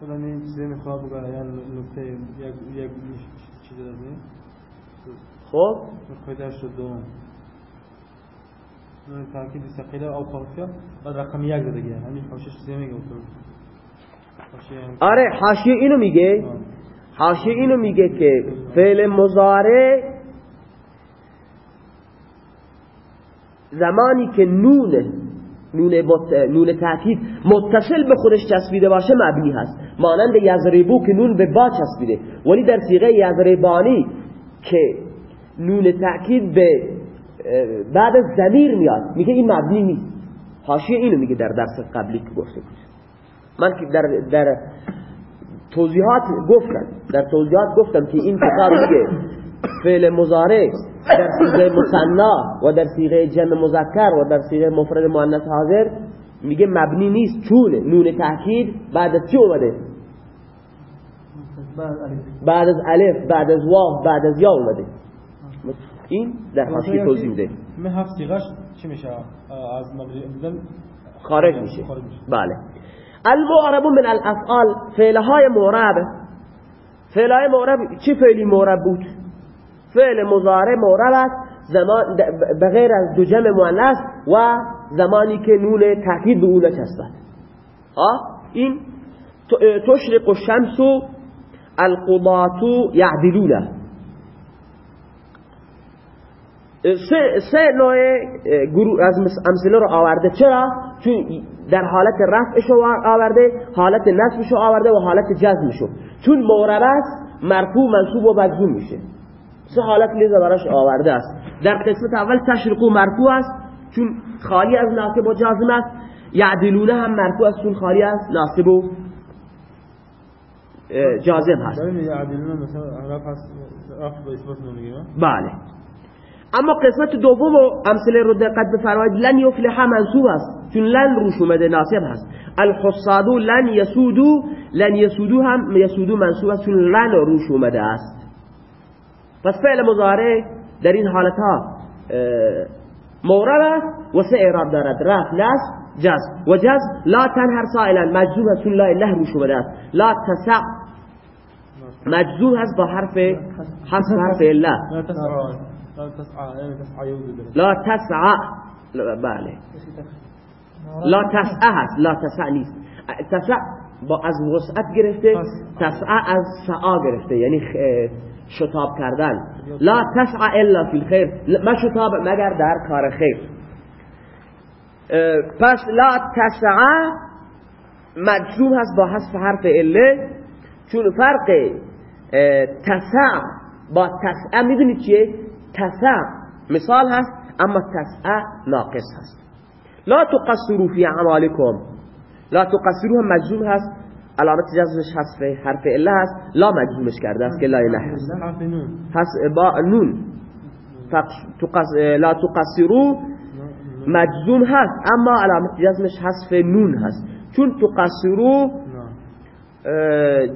خدا این چیزی می‌خواد بگه یا نکته یک چیز داره خب قاعده شد دوم نون تاکید ثقيله او خفيفه بعد رقم یک دیگه همین حاشیه چیزی میگه آره حاشیه اینو میگه حاشیه اینو میگه که فعل مضارع زمانی که نون نون, نون تاکید متصل به خودش چسبیده باشه مبنی هست. مانند یزریبو که نون به با چسبیده. ولی در سیغه یزریبانی که نون تاکید به بعد از زمیر میاد میگه این مبنی نیست. حاشیه اینو میگه در درس قبلی که گفته بود. من که در, در توضیحات گفتم در توضیحات گفتم که این کتاب میگه فعل مضارع در صیغه مثنا و در صیغه جمع مذکر و در صیغه مفرد مؤنث حاضر میگه مبنی نیست چون نون تاکید بعد از چی اومده؟ بعد از الف بعد از واو بعد از یا اومده. این در حاشیه توضیح میده. من هفت صیغش چی میشه؟ از مبنی خارج میشه. بله. المعرب من الافعال فعلهای معرب. فعلهای معرب چه فعلی معرب بود؟ فعل مضارع معرب است زمان بغیر از دو جمع مؤنث و زمانی که نون تاکید به اون چسبد این تشرق الشمس القضاة يعدلونه سه, سه نوع گروه از امثله رو آورده. چرا؟ چون در حالت رفعش آورده حالت نصبش آورده و حالت جزمشو. چون مورب است مرفوع منصوب و مجزوم میشه. سه حالت لیزا براش آورده است. در قسمت اول تشرقو مرفوع است چون خالی از ناصب و جازم است. یعدلونه هم مرفوع است چون خالی از ناصب و جازم هست. بله. اما قسمت دوم و امثله رو دقت بفرمایید لن یفلح منصوب است چون لن روش اومده ناصب هست. الحصادو لن یسودو لن یسودو هم یسودو منصوب است چون لن روش اومده است. پس فعل مضارع در این حالت ها مورد است و سه اعراب دارد. رفع نصب جز و جز لا تنهر سائلا مجزوم چون لا اله روش اومده است. لا تسع مجزوم هست با حرف حرف حرف الله. لا تسعى بله. لا تسعى هست لا تسعى نیست. تسع با از وسعت گرفته تسعى از سعا گرفته. یعنی شتاب کردن. لا تسعى الا فی الخیر. ما شتاب مگر در کار خیر. پس لا تسعى مجزوم هست با حذف حرف اله چون فرق تسع با تسعه می‌دونید چیه؟ تسع مثال هست اما تسع ناقص هست. لا تقصروا في اعمالكم لا تقصروا مجزوم هست. علامت جزمش حذف حرف اله هست لا مجزومش کرده است که لا اله هست هست با نون. لا تقصروا. مجزوم هست اما علامت جزمش حذف نون هست. چون تقصروا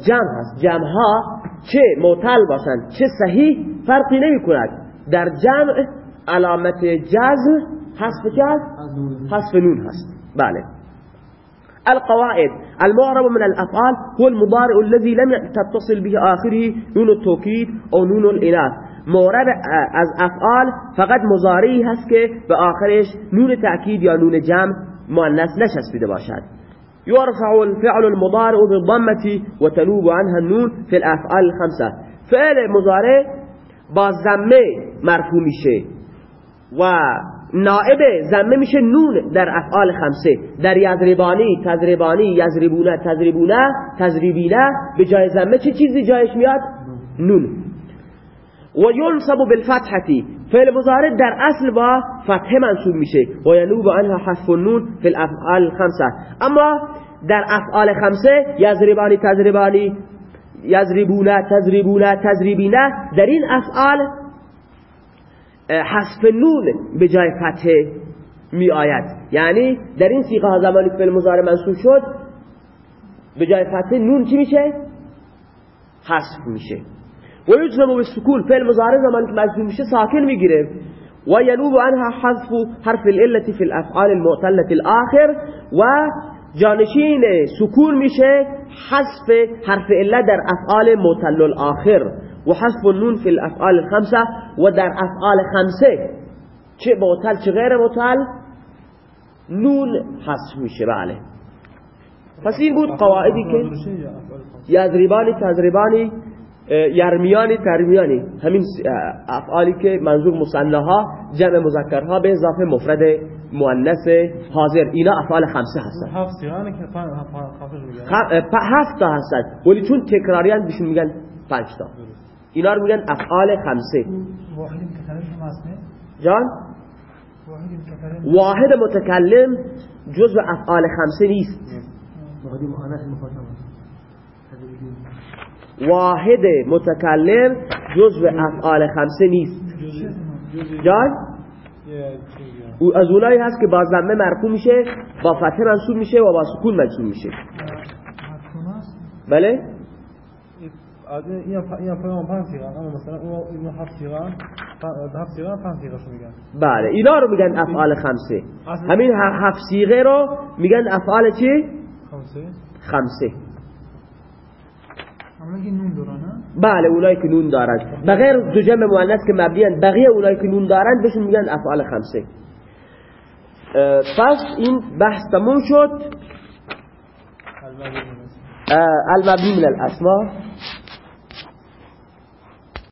جمع هست. جمع ها چه معتل باشند چه صحیح فرقی نمی کند در جمع علامت جزم حذف چه هست؟ حذف نون هست. بله. القواعد. المعرب من الأفعال هو المضارع الذي لم تتصل به آخره نون التوكيد أو نون الإناث. معرب از افعال فقط مضارعی هست که به آخرش نون تأکید یا نون جمع مؤنث نشسبیده باشد. يرفع الفعل المضارع بالضمة وتنوب عنها النون في الأفعال الخمسة. فعل مضارع با زمه مرفوع میشه و نائب زمه میشه نون در افعال خمسه. در یضربانی تضربانی یضربونه تضربونه تضریبینه به جای زمه چه چیزی جایش میاد؟ نون. و ینصب بالفتحتی. فعل مضارع در اصل با فتحه منصوب میشه. و ینوب عنها حذف النون فی الافعال خمسه. اما در افعال خمسه یضربانی تضربانی یضربونه تضربونه تضریبینه در این افعال حذف نون به جای فتحه می آید یعنی در این سیغه ها زمانی فعل مضارع منصوب شد به جای فتحه نون چی میشه؟ حذف میشه. و یجزم به سکون فعل مضارع زمانی که مجزوم میشه ساکن می‌گیره. و ینوب عنها حذف حرف العلة في الافعال المعتلة الاخر و جانشین سکون میشه حذف حرف الا در افعال معتل الاخر و حذف النون فی الافعال الخمسه و در افعال خمسه چه معتل چه غیر معتل نون حذف میشه بله. پس این بود قواعدی که یضربانی تضربانی یرمیانی ترمیانی همین افعالی که منظور مصنعها جمع مذکرها به اضافه مفرد مؤنث حاضر. اینا افعال خمسه هستن. هفت تا هستن. ولی چون تکراریان بهشون میگن پنج تا. اینا رو میگن افعال خمسه. جان؟ واحد متکلم. جزء افعال خمسه نیست. واحد متکلم جزء افعال خمسه نیست. جان؟ او از اونایی هست که با ضمه مرفوع میشه با فتحه منصوب میشه و با سکون منصوب میشه. بله؟ این این پیام پنج سیغان اما مثلا او این هفت سیغان هفت سیغان پنج سیغانشو میگن. بله اینا رو میگن افعال خمسه. همین هفت سیغه رو میگن افعال چی؟ خمسه. خمسه. بله اونایی که نون دارن. بغیر دو جمع مؤنث که مبنیان بقیه اونایی که نون دارن بهشون میگن افعال خمسه. پس این بحث تموم شد. المبنی من الاسماء